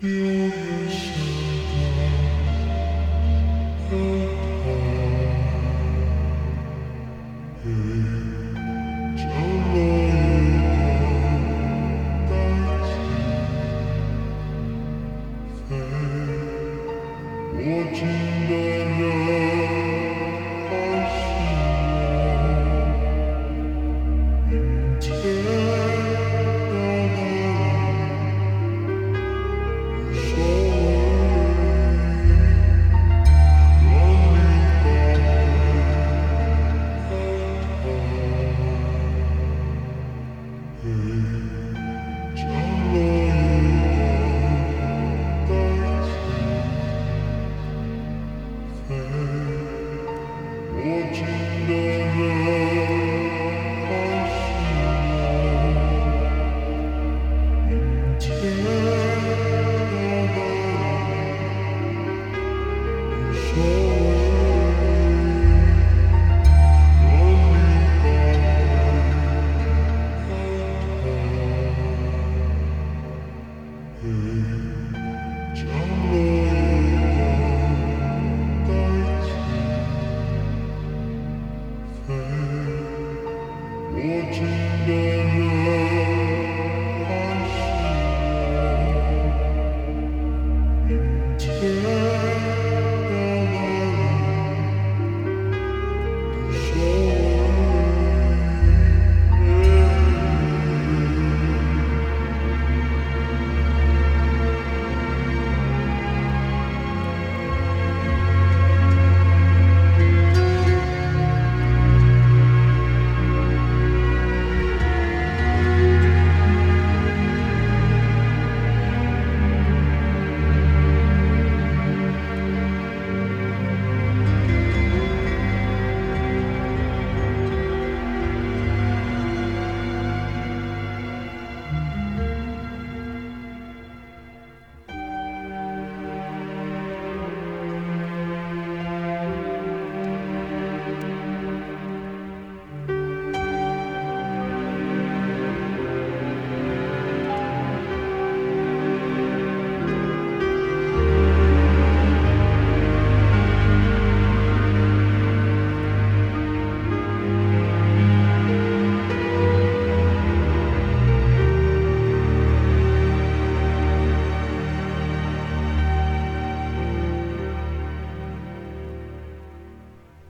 Io mi scelgo, Yeah.